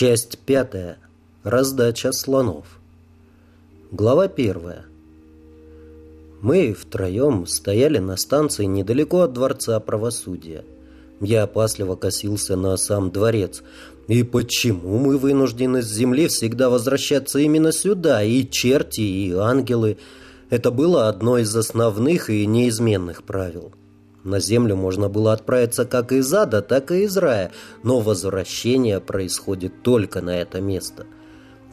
Часть пятая. Раздача слонов. Глава первая. Мы втроем стояли на станции недалеко от Дворца Правосудия. Я опасливо косился на сам дворец. И почему мы вынуждены с земли всегда возвращаться именно сюда? И черти, и ангелы. Это было одно из основных и неизменных правил. На землю можно было отправиться как из ада, так и из рая, но возвращение происходит только на это место.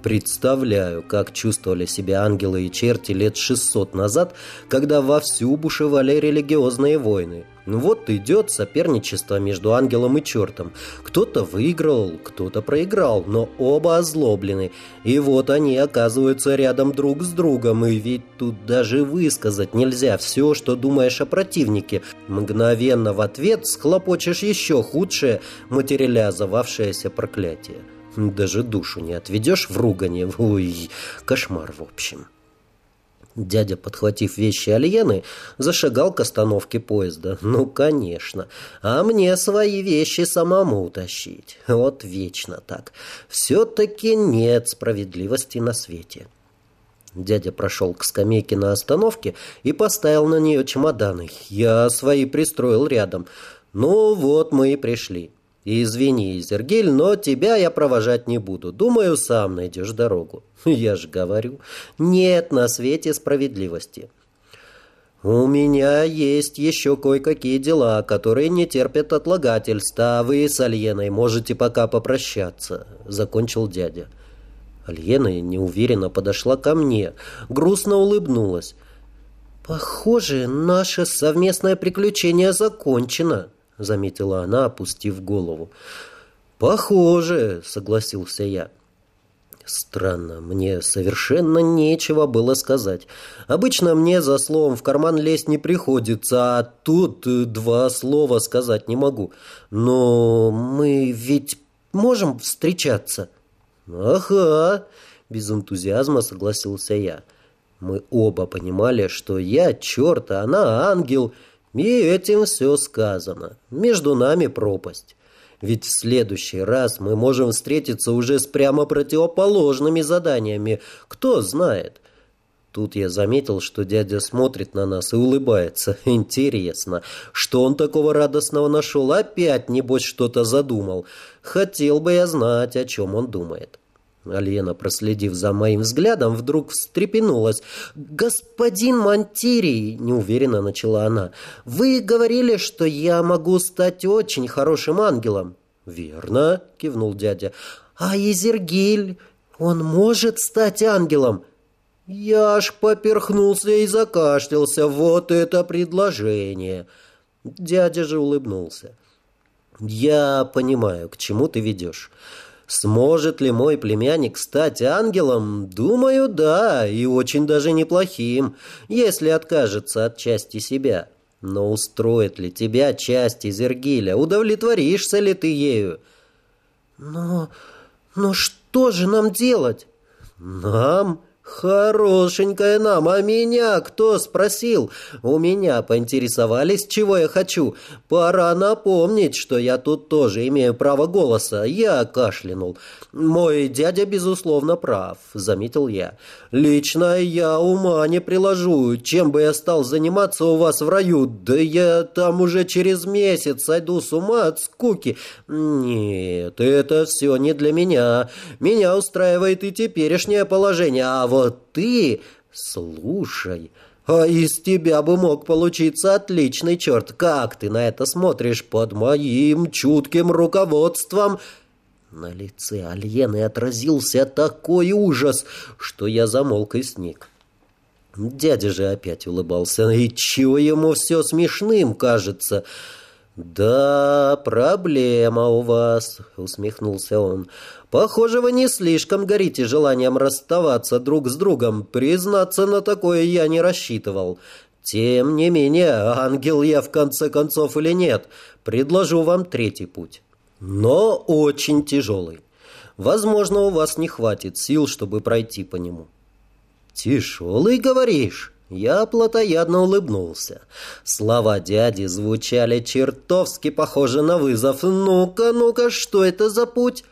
Представляю, как чувствовали себя ангелы и черти лет 600 назад, когда вовсю бушевали религиозные войны. Ну вот идет соперничество между ангелом и чертом. Кто-то выиграл, кто-то проиграл, но оба озлоблены. И вот они оказываются рядом друг с другом, и ведь тут даже высказать нельзя все, что думаешь о противнике. Мгновенно в ответ схлопочешь еще худшее материализовавшееся проклятие. Даже душу не отведешь в ругане. Ой, кошмар в общем. Дядя, подхватив вещи Альены, зашагал к остановке поезда. Ну, конечно. А мне свои вещи самому утащить. Вот вечно так. Все-таки нет справедливости на свете. Дядя прошел к скамейке на остановке и поставил на нее чемоданы. Я свои пристроил рядом. Ну вот мы и пришли. «Извини, Изергиль, но тебя я провожать не буду. Думаю, сам найдешь дорогу». Я же говорю, нет на свете справедливости. «У меня есть еще кое-какие дела, которые не терпят отлагательства, а вы с Альеной можете пока попрощаться», — закончил дядя. Альена неуверенно подошла ко мне, грустно улыбнулась. «Похоже, наше совместное приключение закончено», — заметила она, опустив голову. «Похоже», — согласился я. Странно, мне совершенно нечего было сказать. Обычно мне за словом в карман лезть не приходится, а тут два слова сказать не могу. Но мы ведь можем встречаться? Ага, без энтузиазма согласился я. Мы оба понимали, что я черт, а она ангел — и этим все сказано. Между нами пропасть. Ведь в следующий раз мы можем встретиться уже с прямо противоположными заданиями. Кто знает. Тут я заметил, что дядя смотрит на нас и улыбается. Интересно, что он такого радостного нашел? Опять, небось, что-то задумал. Хотел бы я знать, о чем он думает. Альена, проследив за моим взглядом, вдруг встрепенулась. «Господин Монтирий!» — неуверенно начала она. «Вы говорили, что я могу стать очень хорошим ангелом». «Верно», — кивнул дядя. «А Изергиль, он может стать ангелом?» Я аж поперхнулся и закашлялся. Вот это предложение. Дядя же улыбнулся. «Я понимаю, к чему ты ведешь». Сможет ли мой племянник стать ангелом? Думаю, да, и очень даже неплохим, если откажется от части себя. Но устроит ли тебя часть из Иргиля? Удовлетворишься ли ты ею? Но, но что же нам делать? Нам? «Хорошенькая нам, а меня кто спросил? У меня поинтересовались, чего я хочу. Пора напомнить, что я тут тоже имею право голоса. Я кашлянул. Мой дядя, безусловно, прав», — заметил я. «Лично я ума не приложу. Чем бы я стал заниматься у вас в раю? Да я там уже через месяц сойду с ума от скуки. Нет, это все не для меня. Меня устраивает и теперешнее положение, а вот вот ты... Слушай, а из тебя бы мог получиться отличный черт. Как ты на это смотришь под моим чутким руководством?» На лице Альены отразился такой ужас, что я замолк и сник. Дядя же опять улыбался. И чего ему все смешным кажется? «Да, проблема у вас», — усмехнулся он. «Похоже, вы не слишком горите желанием расставаться друг с другом. Признаться на такое я не рассчитывал. Тем не менее, ангел я в конце концов или нет, предложу вам третий путь. Но очень тяжелый. Возможно, у вас не хватит сил, чтобы пройти по нему». «Тяжелый, говоришь?» Я плотоядно улыбнулся. Слова дяди звучали чертовски похоже на вызов. «Ну-ка, ну-ка, что это за путь?»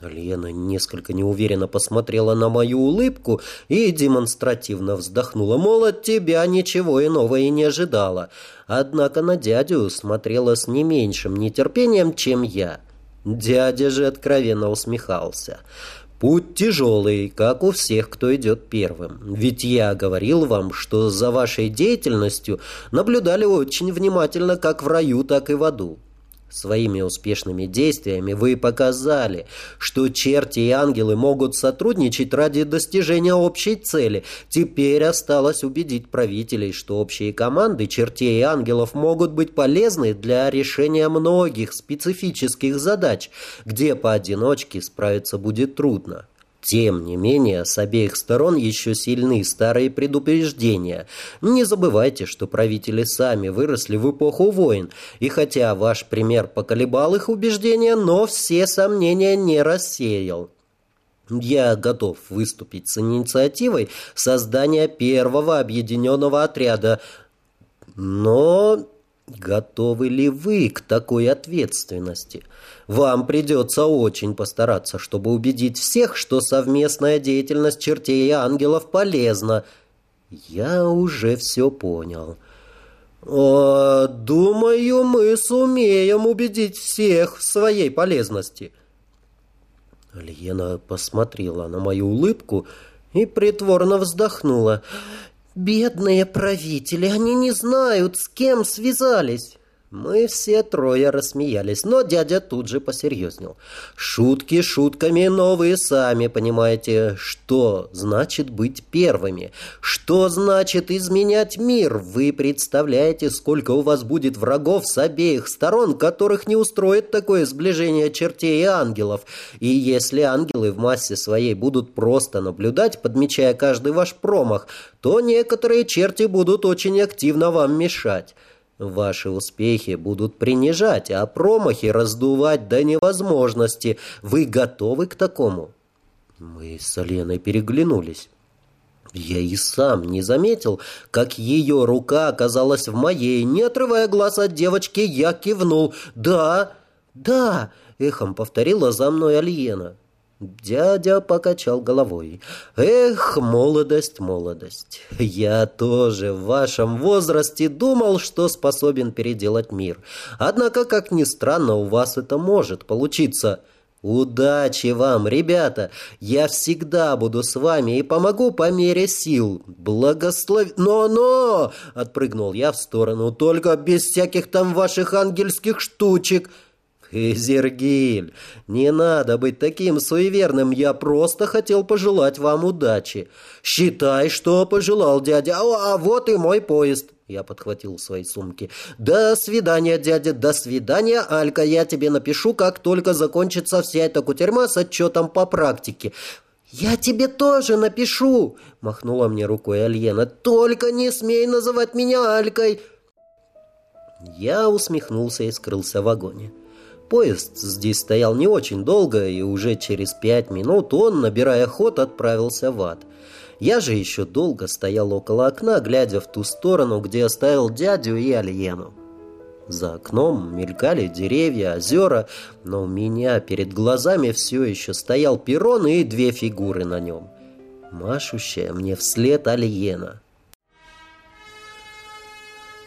Лена несколько неуверенно посмотрела на мою улыбку и демонстративно вздохнула, мол, от тебя ничего иного и не ожидала. Однако на дядю смотрела с не меньшим нетерпением, чем я. Дядя же откровенно усмехался. Путь тяжелый, как у всех, кто идет первым. Ведь я говорил вам, что за вашей деятельностью наблюдали очень внимательно как в раю, так и в аду. Своими успешными действиями вы показали, что черти и ангелы могут сотрудничать ради достижения общей цели. Теперь осталось убедить правителей, что общие команды чертей и ангелов могут быть полезны для решения многих специфических задач, где поодиночке справиться будет трудно. Тем не менее, с обеих сторон еще сильны старые предупреждения. Не забывайте, что правители сами выросли в эпоху войн, и хотя ваш пример поколебал их убеждения, но все сомнения не рассеял. Я готов выступить с инициативой создания первого объединенного отряда, но готовы ли вы к такой ответственности? Вам придется очень постараться, чтобы убедить всех, что совместная деятельность чертей и ангелов полезна. Я уже все понял. О, думаю, мы сумеем убедить всех в своей полезности. Лена посмотрела на мою улыбку и притворно вздохнула. «Бедные правители, они не знают, с кем связались». Мы все трое рассмеялись, но дядя тут же посерьезнел. Шутки шутками, но вы сами понимаете, что значит быть первыми. Что значит изменять мир. Вы представляете, сколько у вас будет врагов с обеих сторон, которых не устроит такое сближение чертей и ангелов. И если ангелы в массе своей будут просто наблюдать, подмечая каждый ваш промах, то некоторые черти будут очень активно вам мешать. Ваши успехи будут принижать, а промахи раздувать до невозможности. Вы готовы к такому?» Мы с Аленой переглянулись. Я и сам не заметил, как ее рука оказалась в моей. Не отрывая глаз от девочки, я кивнул. «Да, да!» — эхом повторила за мной Альена. Дядя покачал головой. «Эх, молодость, молодость! Я тоже в вашем возрасте думал, что способен переделать мир. Однако, как ни странно, у вас это может получиться. Удачи вам, ребята! Я всегда буду с вами и помогу по мере сил. Благослови... Но-но!» — отпрыгнул я в сторону. «Только без всяких там ваших ангельских штучек!» «Изергиль, не надо быть таким суеверным, я просто хотел пожелать вам удачи. Считай, что пожелал дядя, а, а вот и мой поезд». Я подхватил свои сумки. «До свидания, дядя, до свидания, Алька, я тебе напишу, как только закончится вся эта кутерьма с отчетом по практике». «Я тебе тоже напишу!» — махнула мне рукой Альена. «Только не смей называть меня Алькой!» Я усмехнулся и скрылся в вагоне. Поезд здесь стоял не очень долго, и уже через пять минут он, набирая ход, отправился в ад. Я же еще долго стоял около окна, глядя в ту сторону, где оставил дядю и Альену. За окном мелькали деревья, озера, но у меня перед глазами все еще стоял перрон и две фигуры на нем. Машущая мне вслед Альена.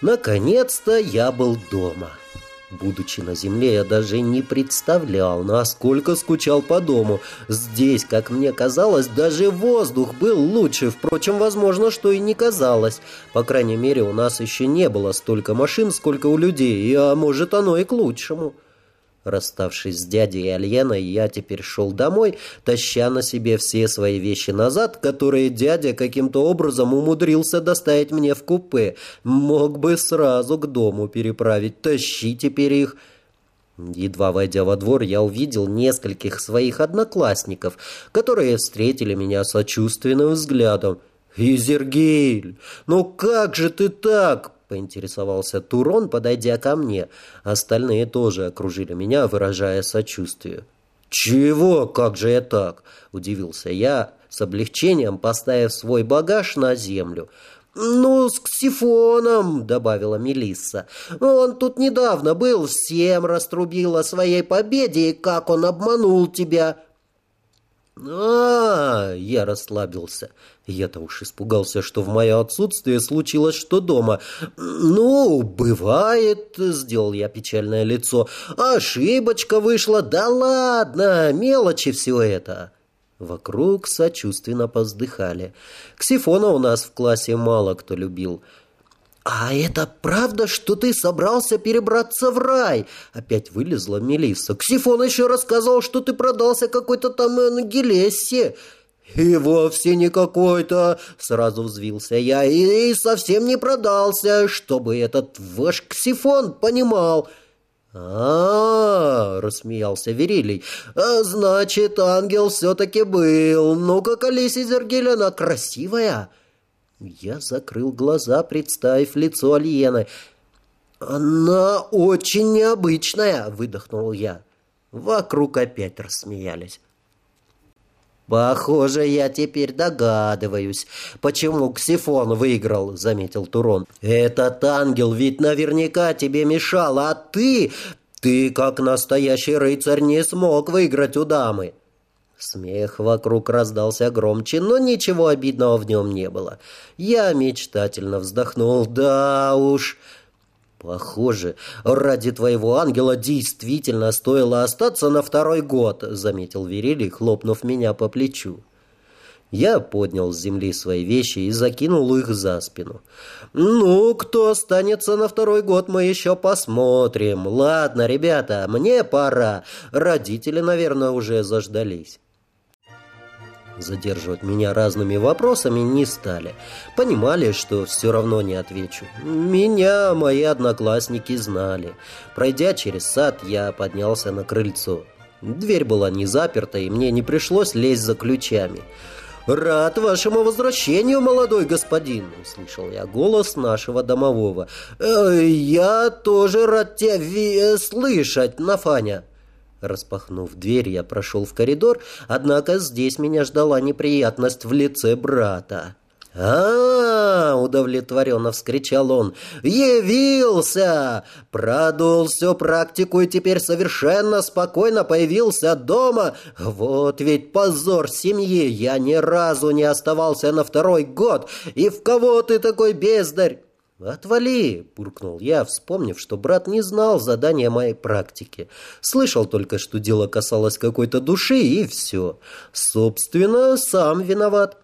Наконец-то я был дома. Будучи на земле, я даже не представлял, насколько скучал по дому. Здесь, как мне казалось, даже воздух был лучше. Впрочем, возможно, что и не казалось. По крайней мере, у нас еще не было столько машин, сколько у людей, а может, оно и к лучшему. Расставшись с дядей и Альеной, я теперь шел домой, таща на себе все свои вещи назад, которые дядя каким-то образом умудрился доставить мне в купе. Мог бы сразу к дому переправить, тащи теперь их. Едва войдя во двор, я увидел нескольких своих одноклассников, которые встретили меня сочувственным взглядом. «Изергиль, ну как же ты так? — поинтересовался Турон, подойдя ко мне. Остальные тоже окружили меня, выражая сочувствие. «Чего? Как же я так?» — удивился я, с облегчением поставив свой багаж на землю. «Ну, с Ксифоном», — добавила Мелисса. «Он тут недавно был, всем раструбил о своей победе и как он обманул тебя». А, я расслабился. Я-то уж испугался, что в мое отсутствие случилось что дома. «Ну, бывает», — сделал я печальное лицо. «Ошибочка вышла. Да ладно, мелочи все это». Вокруг сочувственно поздыхали. Ксифона у нас в классе мало кто любил. «А это правда, что ты собрался перебраться в рай?» Опять вылезла Мелисса. «Ксифон еще рассказал, что ты продался какой-то там на Гелессе». «И вовсе не какой-то!» — сразу взвился я. И, «И совсем не продался, чтобы этот ваш Ксифон понимал». А, -а, -а рассмеялся Верилий. А, «Значит, ангел все-таки был. Ну-ка, колись, Зергель, красивая!» Я закрыл глаза, представив лицо Альены. «Она очень необычная!» — выдохнул я. Вокруг опять рассмеялись. «Похоже, я теперь догадываюсь, почему Ксифон выиграл», — заметил Турон. «Этот ангел ведь наверняка тебе мешал, а ты... Ты, как настоящий рыцарь, не смог выиграть у дамы». Смех вокруг раздался громче, но ничего обидного в нем не было. Я мечтательно вздохнул. «Да уж...» «Похоже, ради твоего ангела действительно стоило остаться на второй год», заметил Верилий, хлопнув меня по плечу. Я поднял с земли свои вещи и закинул их за спину. «Ну, кто останется на второй год, мы еще посмотрим. Ладно, ребята, мне пора. Родители, наверное, уже заждались». Задерживать меня разными вопросами не стали. Понимали, что все равно не отвечу. Меня мои одноклассники знали. Пройдя через сад, я поднялся на крыльцо. Дверь была не заперта, и мне не пришлось лезть за ключами. «Рад вашему возвращению, молодой господин!» — услышал я голос нашего домового. «Э, «Я тоже рад тебя слышать, Нафаня!» Распахнув дверь, я прошел в коридор, однако здесь меня ждала неприятность в лице брата. а, -а, -а удовлетворенно вскричал он. «Явился! Продул всю практику и теперь совершенно спокойно появился дома. Вот ведь позор семьи! Я ни разу не оставался на второй год. И в кого ты такой бездарь?» «Отвали!» – буркнул я, вспомнив, что брат не знал задания моей практики. Слышал только, что дело касалось какой-то души, и все. Собственно, сам виноват.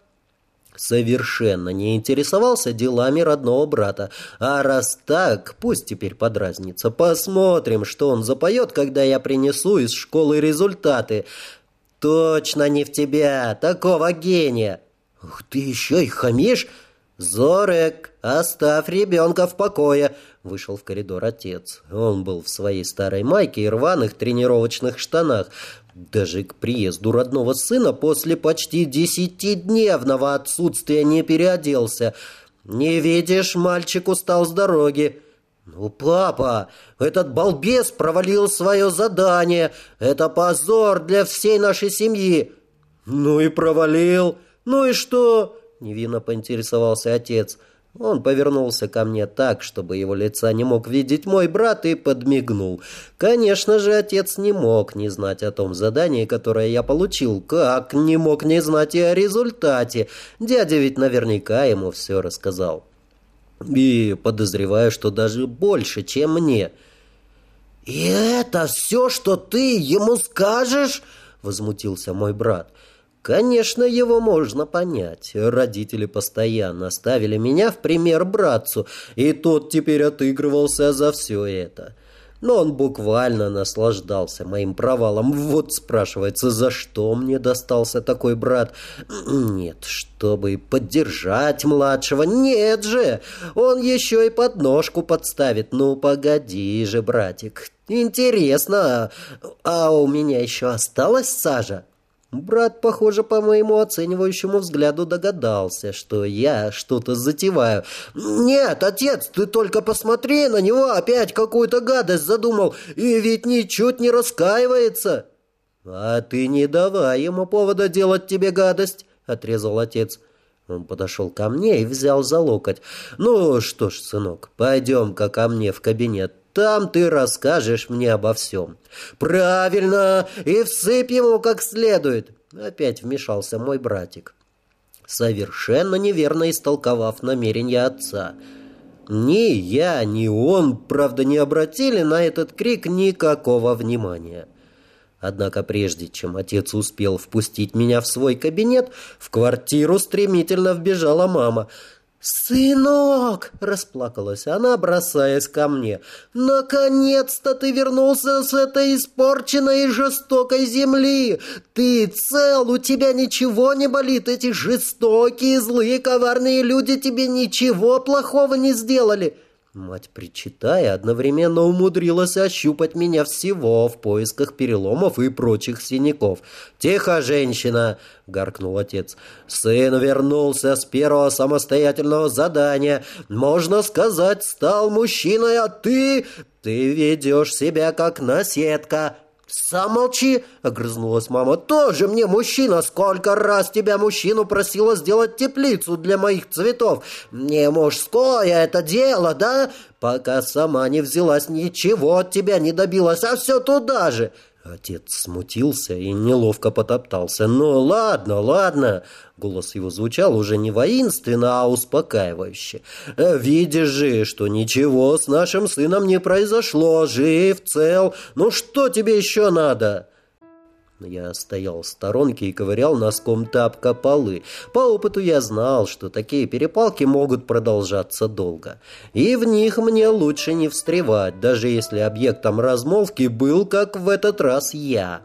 Совершенно не интересовался делами родного брата. А раз так, пусть теперь подразнится. Посмотрим, что он запоет, когда я принесу из школы результаты. Точно не в тебя, такого гения. Ух ты еще и хамишь? «Зорек, оставь ребенка в покое!» Вышел в коридор отец. Он был в своей старой майке и рваных тренировочных штанах. Даже к приезду родного сына после почти десятидневного отсутствия не переоделся. «Не видишь, мальчик устал с дороги». «Ну, папа, этот балбес провалил свое задание. Это позор для всей нашей семьи». «Ну и провалил. Ну и что?» Невинно поинтересовался отец. Он повернулся ко мне так, чтобы его лица не мог видеть мой брат, и подмигнул. Конечно же, отец не мог не знать о том задании, которое я получил. Как не мог не знать и о результате? Дядя ведь наверняка ему все рассказал. И подозреваю, что даже больше, чем мне. «И это все, что ты ему скажешь?» — возмутился мой брат. Конечно, его можно понять. Родители постоянно ставили меня в пример братцу, и тот теперь отыгрывался за все это. Но он буквально наслаждался моим провалом. Вот спрашивается, за что мне достался такой брат? Нет, чтобы поддержать младшего. Нет же, он еще и подножку подставит. Ну, погоди же, братик. Интересно, а у меня еще осталась сажа? Брат, похоже, по моему оценивающему взгляду догадался, что я что-то затеваю. «Нет, отец, ты только посмотри на него, опять какую-то гадость задумал, и ведь ничуть не раскаивается!» «А ты не давай ему повода делать тебе гадость!» — отрезал отец. Он подошел ко мне и взял за локоть. «Ну что ж, сынок, пойдем-ка ко мне в кабинет. Там ты расскажешь мне обо всем. Правильно, и всыпь ему как следует. Опять вмешался мой братик, совершенно неверно истолковав намерения отца. Ни я, ни он, правда, не обратили на этот крик никакого внимания. Однако прежде чем отец успел впустить меня в свой кабинет, в квартиру стремительно вбежала мама — «Сынок!» — расплакалась она, бросаясь ко мне. «Наконец-то ты вернулся с этой испорченной и жестокой земли! Ты цел, у тебя ничего не болит, эти жестокие, злые, коварные люди тебе ничего плохого не сделали!» Мать, причитая, одновременно умудрилась ощупать меня всего в поисках переломов и прочих синяков. «Тихо, женщина!» — гаркнул отец. «Сын вернулся с первого самостоятельного задания. Можно сказать, стал мужчиной, а ты... Ты ведешь себя как наседка. «Сам молчи!» — огрызнулась мама. «Тоже мне мужчина! Сколько раз тебя мужчину просила сделать теплицу для моих цветов! Не мужское это дело, да? Пока сама не взялась, ничего от тебя не добилась, а все туда же!» Отец смутился и неловко потоптался. «Ну ладно, ладно!» Голос его звучал уже не воинственно, а успокаивающе. «Э, «Видишь же, что ничего с нашим сыном не произошло. Жив, цел. Ну что тебе еще надо?» Я стоял в сторонке и ковырял носком тапка полы. По опыту я знал, что такие перепалки могут продолжаться долго. И в них мне лучше не встревать, даже если объектом размолвки был, как в этот раз, я.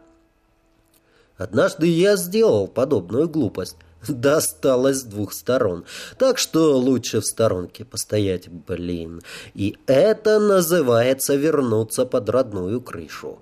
Однажды я сделал подобную глупость. Досталось с двух сторон. Так что лучше в сторонке постоять, блин. И это называется вернуться под родную крышу.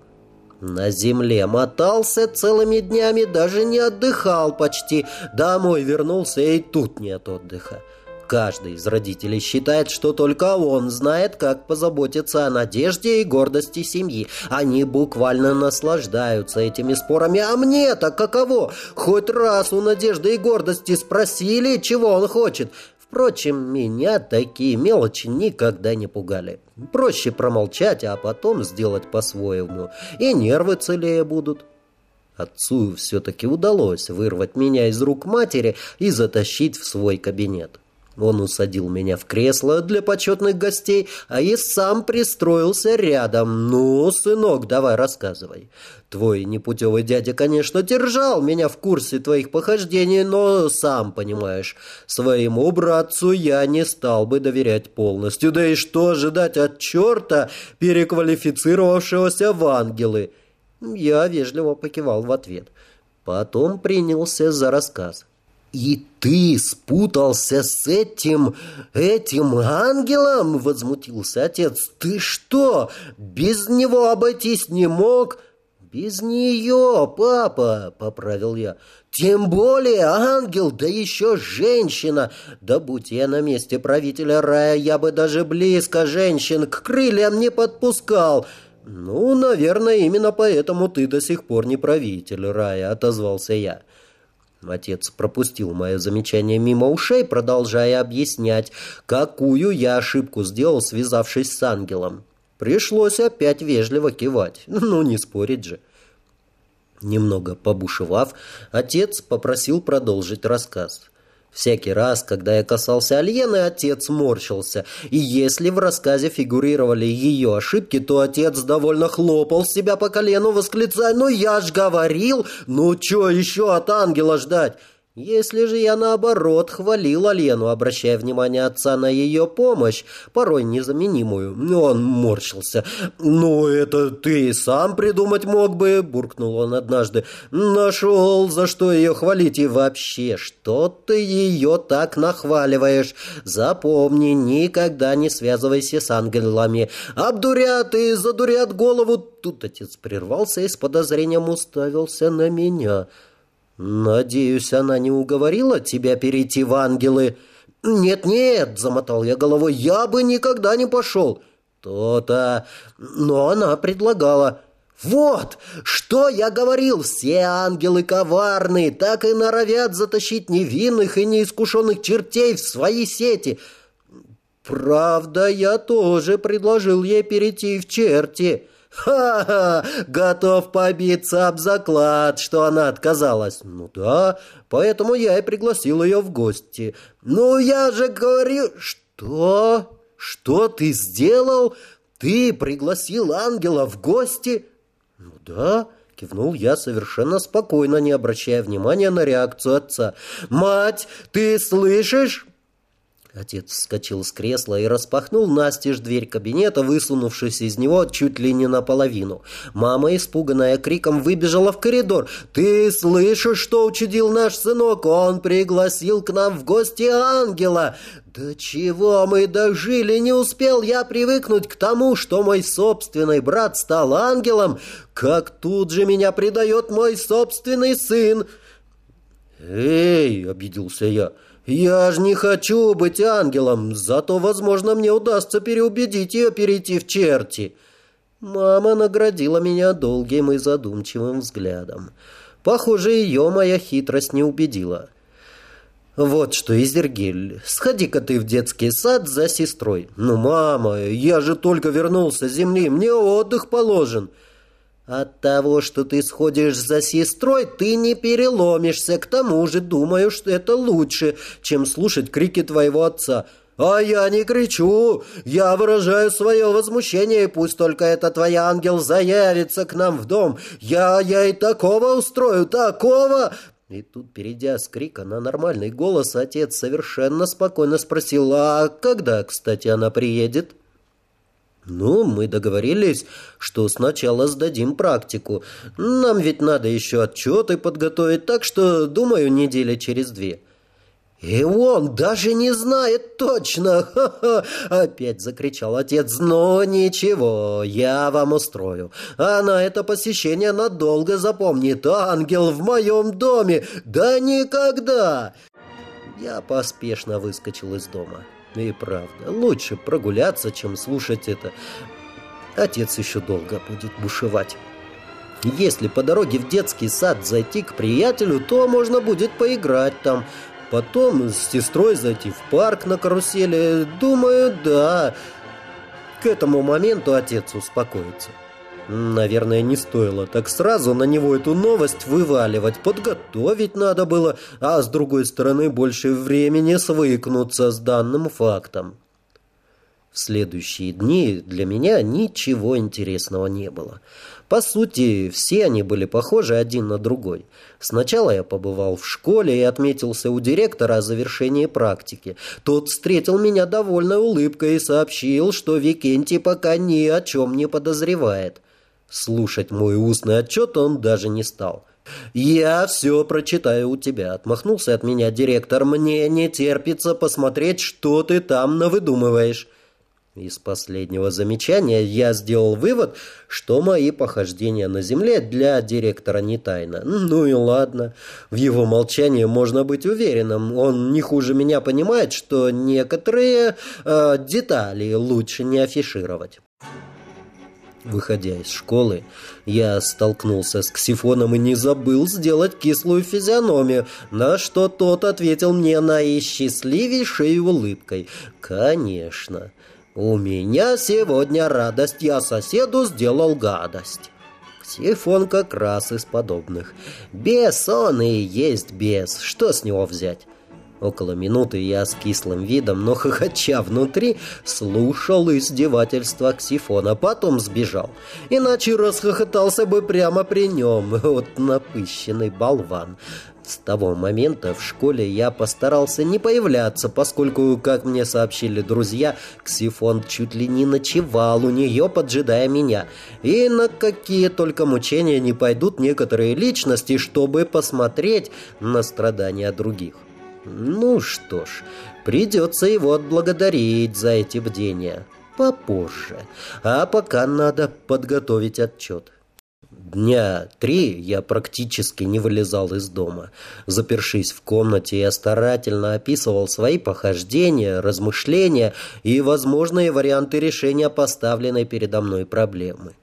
На земле мотался целыми днями, даже не отдыхал почти. Домой вернулся, и тут нет отдыха. Каждый из родителей считает, что только он знает, как позаботиться о надежде и гордости семьи. Они буквально наслаждаются этими спорами. А мне-то каково? Хоть раз у надежды и гордости спросили, чего он хочет. Впрочем, меня такие мелочи никогда не пугали. Проще промолчать, а потом сделать по-своему. И нервы целее будут. Отцу все-таки удалось вырвать меня из рук матери и затащить в свой кабинет. Он усадил меня в кресло для почетных гостей, а и сам пристроился рядом. «Ну, сынок, давай рассказывай. Твой непутевый дядя, конечно, держал меня в курсе твоих похождений, но, сам понимаешь, своему братцу я не стал бы доверять полностью. Да и что ожидать от черта, переквалифицировавшегося в ангелы?» Я вежливо покивал в ответ. Потом принялся за рассказ. «И ты спутался с этим... этим ангелом?» — возмутился отец. «Ты что, без него обойтись не мог?» «Без нее, папа!» — поправил я. «Тем более ангел, да еще женщина! Да будь я на месте правителя рая, я бы даже близко женщин к крыльям не подпускал!» «Ну, наверное, именно поэтому ты до сих пор не правитель рая», — отозвался я. Отец пропустил мое замечание мимо ушей, продолжая объяснять, какую я ошибку сделал, связавшись с ангелом. Пришлось опять вежливо кивать. Ну, не спорить же. Немного побушевав, отец попросил продолжить рассказ. Всякий раз, когда я касался Альены, отец морщился. И если в рассказе фигурировали ее ошибки, то отец довольно хлопал себя по колену, восклицая «Ну я ж говорил! Ну чё еще от ангела ждать?» Если же я, наоборот, хвалил Алену, обращая внимание отца на ее помощь, порой незаменимую, он морщился. «Ну, это ты сам придумать мог бы», — буркнул он однажды. «Нашел, за что ее хвалить и вообще, что ты ее так нахваливаешь? Запомни, никогда не связывайся с ангелами. Обдурят и задурят голову». Тут отец прервался и с подозрением уставился на меня. «Надеюсь, она не уговорила тебя перейти в ангелы?» «Нет-нет», — замотал я головой, — «я бы никогда не пошел». «То-то...» Но она предлагала. «Вот, что я говорил, все ангелы коварные, так и норовят затащить невинных и неискушенных чертей в свои сети». «Правда, я тоже предложил ей перейти в черти». «Ха-ха! Готов побиться об заклад, что она отказалась!» «Ну да, поэтому я и пригласил ее в гости». «Ну я же говорю...» «Что? Что ты сделал? Ты пригласил ангела в гости?» «Ну да...» — кивнул я совершенно спокойно, не обращая внимания на реакцию отца. «Мать, ты слышишь?» Отец вскочил с кресла и распахнул настежь дверь кабинета, высунувшись из него чуть ли не наполовину. Мама, испуганная криком, выбежала в коридор. «Ты слышишь, что учудил наш сынок? Он пригласил к нам в гости ангела!» «Да чего мы дожили? Не успел я привыкнуть к тому, что мой собственный брат стал ангелом, как тут же меня предает мой собственный сын!» «Эй!» — обиделся я. «Я ж не хочу быть ангелом, зато, возможно, мне удастся переубедить ее перейти в черти». Мама наградила меня долгим и задумчивым взглядом. Похоже, ее моя хитрость не убедила. «Вот что, Изергиль, сходи-ка ты в детский сад за сестрой». «Ну, мама, я же только вернулся с земли, мне отдых положен». От того, что ты сходишь за сестрой, ты не переломишься. К тому же думаю, что это лучше, чем слушать крики твоего отца. А я не кричу, я выражаю свое возмущение, и пусть только этот твой ангел заявится к нам в дом. Я, я и такого устрою, такого!» И тут, перейдя с крика на нормальный голос, отец совершенно спокойно спросил, «А когда, кстати, она приедет?» «Ну, мы договорились, что сначала сдадим практику. Нам ведь надо еще отчеты подготовить, так что, думаю, недели через две». «И он даже не знает точно!» Ха -ха Опять закричал отец. «Но ничего, я вам устрою. Она это посещение надолго запомнит. Ангел в моем доме! Да никогда!» Я поспешно выскочил из дома. И правда, лучше прогуляться, чем слушать это. Отец еще долго будет бушевать. Если по дороге в детский сад зайти к приятелю, то можно будет поиграть там. Потом с сестрой зайти в парк на карусели. Думаю, да. К этому моменту отец успокоится. Наверное, не стоило так сразу на него эту новость вываливать. Подготовить надо было, а с другой стороны больше времени свыкнуться с данным фактом. В следующие дни для меня ничего интересного не было. По сути, все они были похожи один на другой. Сначала я побывал в школе и отметился у директора о завершении практики. Тот встретил меня довольной улыбкой и сообщил, что Викентий пока ни о чем не подозревает. Слушать мой устный отчет он даже не стал. «Я все прочитаю у тебя», — отмахнулся от меня директор. «Мне не терпится посмотреть, что ты там навыдумываешь». Из последнего замечания я сделал вывод, что мои похождения на земле для директора не тайна. Ну и ладно. В его молчании можно быть уверенным. Он не хуже меня понимает, что некоторые э, детали лучше не афишировать. Выходя из школы, я столкнулся с Ксифоном и не забыл сделать кислую физиономию, на что тот ответил мне наисчастливейшей улыбкой. «Конечно, у меня сегодня радость, я соседу сделал гадость». Ксифон как раз из подобных. Бес он и есть бес, что с него взять? Около минуты я с кислым видом, но хохоча внутри, слушал издевательства Ксифона, потом сбежал. Иначе расхохотался бы прямо при нем, вот напыщенный болван. С того момента в школе я постарался не появляться, поскольку, как мне сообщили друзья, Ксифон чуть ли не ночевал у нее, поджидая меня. И на какие только мучения не пойдут некоторые личности, чтобы посмотреть на страдания других. Ну что ж, придется его отблагодарить за эти бдения. Попозже. А пока надо подготовить отчет. Дня три я практически не вылезал из дома. Запершись в комнате, я старательно описывал свои похождения, размышления и возможные варианты решения поставленной передо мной проблемы.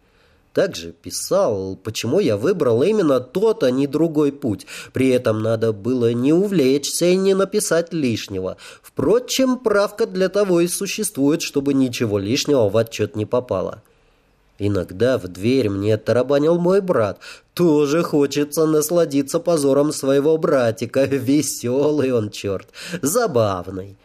Также писал, почему я выбрал именно тот, а не другой путь. При этом надо было не увлечься и не написать лишнего. Впрочем, правка для того и существует, чтобы ничего лишнего в отчет не попало. Иногда в дверь мне тарабанил мой брат. Тоже хочется насладиться позором своего братика. Веселый он, черт, забавный.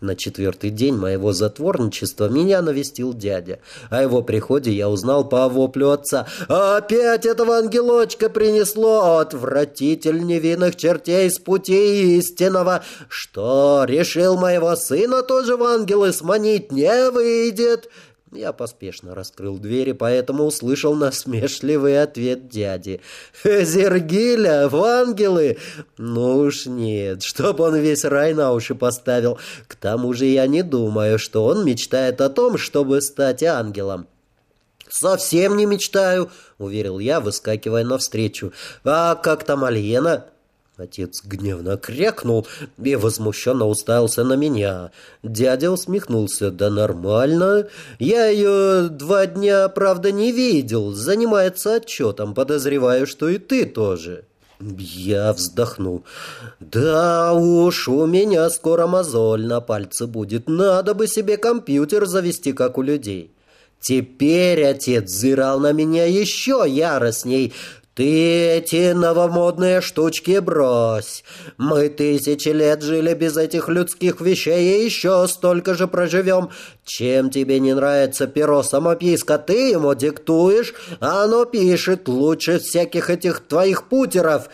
На четвертый день моего затворничества меня навестил дядя. О его приходе я узнал по воплю отца. «Опять этого ангелочка принесло! Отвратитель невинных чертей с пути истинного! Что, решил моего сына тоже в ангелы сманить? Не выйдет!» Я поспешно раскрыл двери, поэтому услышал насмешливый ответ дяди. «Зергиля, в ангелы? Ну уж нет, чтоб он весь рай на уши поставил. К тому же я не думаю, что он мечтает о том, чтобы стать ангелом». «Совсем не мечтаю», — уверил я, выскакивая навстречу. «А как там Альена?» Отец гневно крякнул и возмущенно уставился на меня. Дядя усмехнулся. «Да нормально. Я ее два дня, правда, не видел. Занимается отчетом. Подозреваю, что и ты тоже». Я вздохнул. «Да уж, у меня скоро мозоль на пальце будет. Надо бы себе компьютер завести, как у людей». Теперь отец зырал на меня еще яростней. «Ты эти новомодные штучки брось. Мы тысячи лет жили без этих людских вещей и еще столько же проживем. Чем тебе не нравится перо самописка, ты ему диктуешь, а оно пишет лучше всяких этих твоих путеров».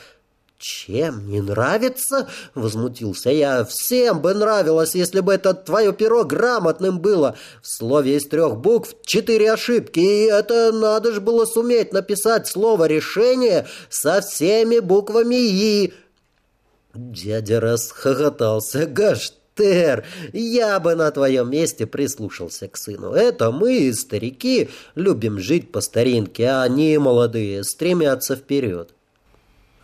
«Чем не нравится?» — возмутился я. «Всем бы нравилось, если бы это твое перо грамотным было. В слове из трех букв четыре ошибки, и это надо же было суметь написать слово «решение» со всеми буквами «и». Дядя расхохотался. «Гаштер, я бы на твоем месте прислушался к сыну. Это мы, старики, любим жить по старинке, а они, молодые, стремятся вперед».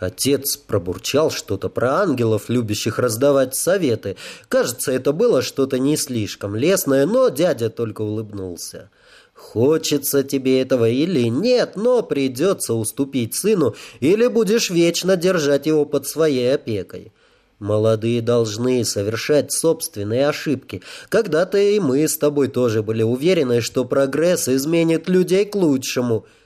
Отец пробурчал что-то про ангелов, любящих раздавать советы. Кажется, это было что-то не слишком лестное, но дядя только улыбнулся. Хочется тебе этого или нет, но придется уступить сыну, или будешь вечно держать его под своей опекой. Молодые должны совершать собственные ошибки. Когда-то и мы с тобой тоже были уверены, что прогресс изменит людей к лучшему –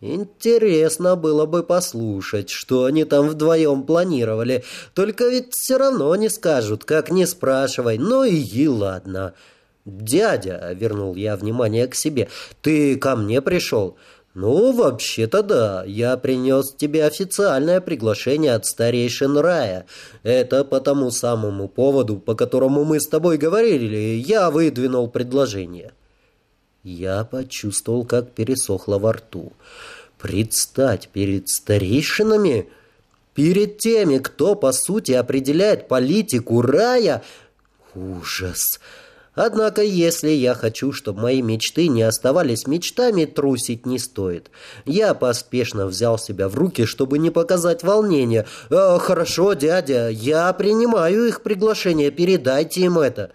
Интересно было бы послушать, что они там вдвоем планировали. Только ведь все равно не скажут, как не спрашивай. Ну и ладно. «Дядя», — вернул я внимание к себе, — «ты ко мне пришел?» «Ну, вообще-то да. Я принес тебе официальное приглашение от старейшин рая. Это по тому самому поводу, по которому мы с тобой говорили. Я выдвинул предложение». Я почувствовал, как пересохло во рту. Предстать перед старейшинами, перед теми, кто, по сути, определяет политику рая. Ужас! Однако, если я хочу, чтобы мои мечты не оставались мечтами, трусить не стоит. Я поспешно взял себя в руки, чтобы не показать волнения. «Э, «Хорошо, дядя, я принимаю их приглашение, передайте им это».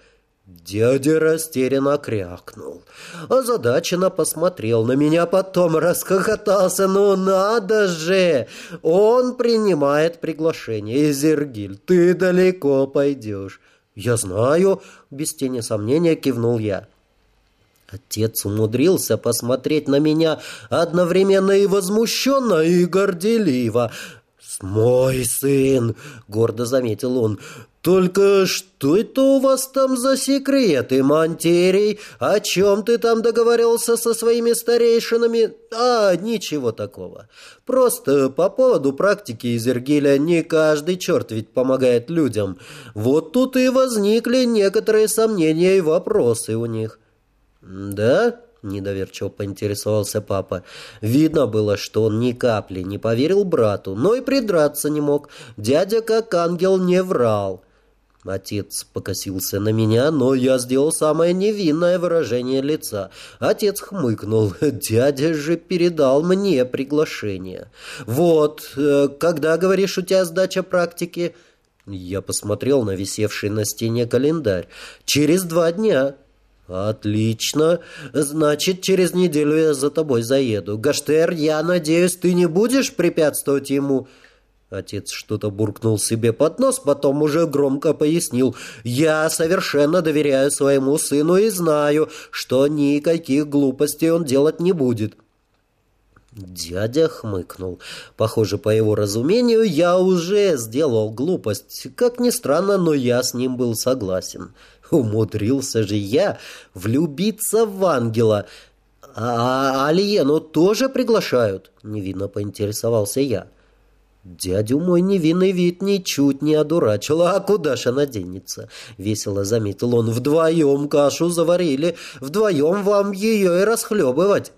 Дядя растерянно крякнул. Озадаченно посмотрел на меня, потом расхохотался. «Ну надо же! Он принимает приглашение, Изергиль. Ты далеко пойдешь». «Я знаю», — без тени сомнения кивнул я. Отец умудрился посмотреть на меня одновременно и возмущенно, и горделиво. «Мой сын!» — гордо заметил он. «Только что это у вас там за секреты, Монтерий? О чем ты там договорился со своими старейшинами?» «А, ничего такого. Просто по поводу практики Изергиля не каждый черт ведь помогает людям. Вот тут и возникли некоторые сомнения и вопросы у них». «Да?» — недоверчиво поинтересовался папа. Видно было, что он ни капли не поверил брату, но и придраться не мог. Дядя, как ангел, не врал. Отец покосился на меня, но я сделал самое невинное выражение лица. Отец хмыкнул. Дядя же передал мне приглашение. «Вот, э, когда, говоришь, у тебя сдача практики?» Я посмотрел на висевший на стене календарь. «Через два дня». «Отлично. Значит, через неделю я за тобой заеду. Гаштер, я надеюсь, ты не будешь препятствовать ему?» Отец что-то буркнул себе под нос, потом уже громко пояснил. «Я совершенно доверяю своему сыну и знаю, что никаких глупостей он делать не будет». Дядя хмыкнул. Похоже, по его разумению, я уже сделал глупость. Как ни странно, но я с ним был согласен. Умудрился же я влюбиться в ангела. А Алиену тоже приглашают? Невинно поинтересовался я. Дядю мой невинный вид ничуть не одурачил. А куда ж она денется? Весело заметил он. Вдвоем кашу заварили, вдвоем вам ее и расхлебывать.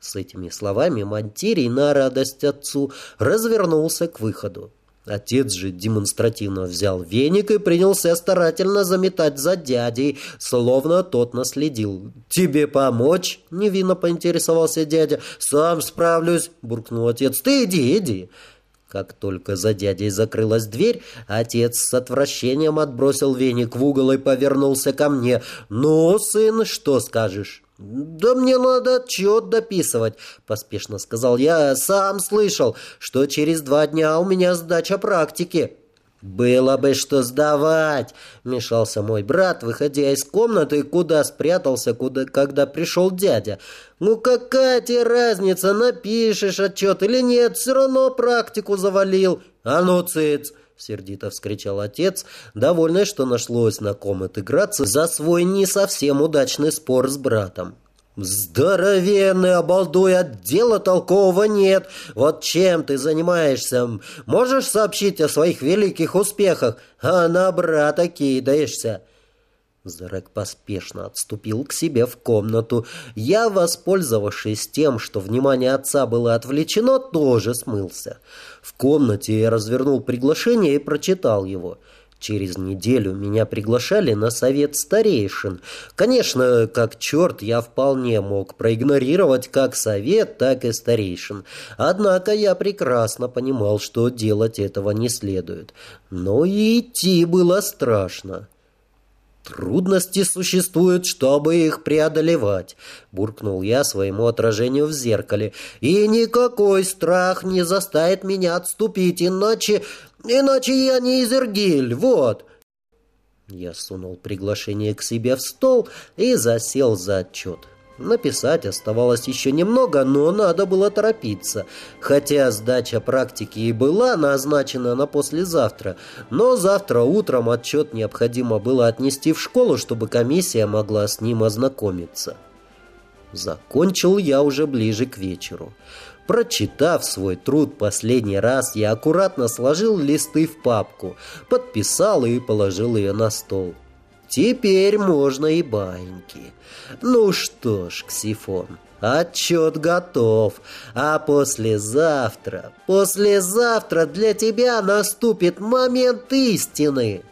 С этими словами Монтерий на радость отцу развернулся к выходу. Отец же демонстративно взял веник и принялся старательно заметать за дядей, словно тот наследил. «Тебе помочь?» — невинно поинтересовался дядя. «Сам справлюсь», — буркнул отец. «Ты иди, иди». Как только за дядей закрылась дверь, отец с отвращением отбросил веник в угол и повернулся ко мне. «Ну, сын, что скажешь?» «Да мне надо отчет дописывать», — поспешно сказал я. «Сам слышал, что через два дня у меня сдача практики». «Было бы что сдавать!» — мешался мой брат, выходя из комнаты, куда спрятался, куда, когда пришел дядя. «Ну какая тебе разница, напишешь отчет или нет, все равно практику завалил!» «А ну, цыц!» — сердито вскричал отец, довольный, что нашлось на ком отыграться за свой не совсем удачный спор с братом. «Здоровенный обалдуй, а дела толкового нет. Вот чем ты занимаешься? Можешь сообщить о своих великих успехах, а на брата кидаешься?» Зарек поспешно отступил к себе в комнату. Я, воспользовавшись тем, что внимание отца было отвлечено, тоже смылся. В комнате я развернул приглашение и прочитал его – Через неделю меня приглашали на совет старейшин. Конечно, как черт я вполне мог проигнорировать как совет, так и старейшин. Однако я прекрасно понимал, что делать этого не следует. Но и идти было страшно. «Трудности существуют, чтобы их преодолевать», — буркнул я своему отражению в зеркале. «И никакой страх не заставит меня отступить, иначе Иначе я не Изергиль, вот!» Я сунул приглашение к себе в стол и засел за отчет. Написать оставалось еще немного, но надо было торопиться. Хотя сдача практики и была назначена на послезавтра, но завтра утром отчет необходимо было отнести в школу, чтобы комиссия могла с ним ознакомиться. Закончил я уже ближе к вечеру. Прочитав свой труд последний раз, я аккуратно сложил листы в папку, подписал и положил ее на стол. Теперь можно и баиньки. Ну что ж, Ксифон, отчет готов. А послезавтра, послезавтра для тебя наступит момент истины.